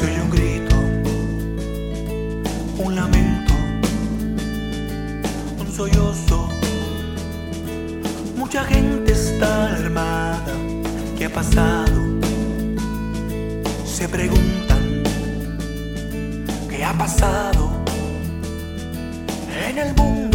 se un grito, un lamento, un sollozo. Mucha gente está alarmada. ¿Qué ha pasado? Se preguntan, ¿qué ha pasado en el mundo?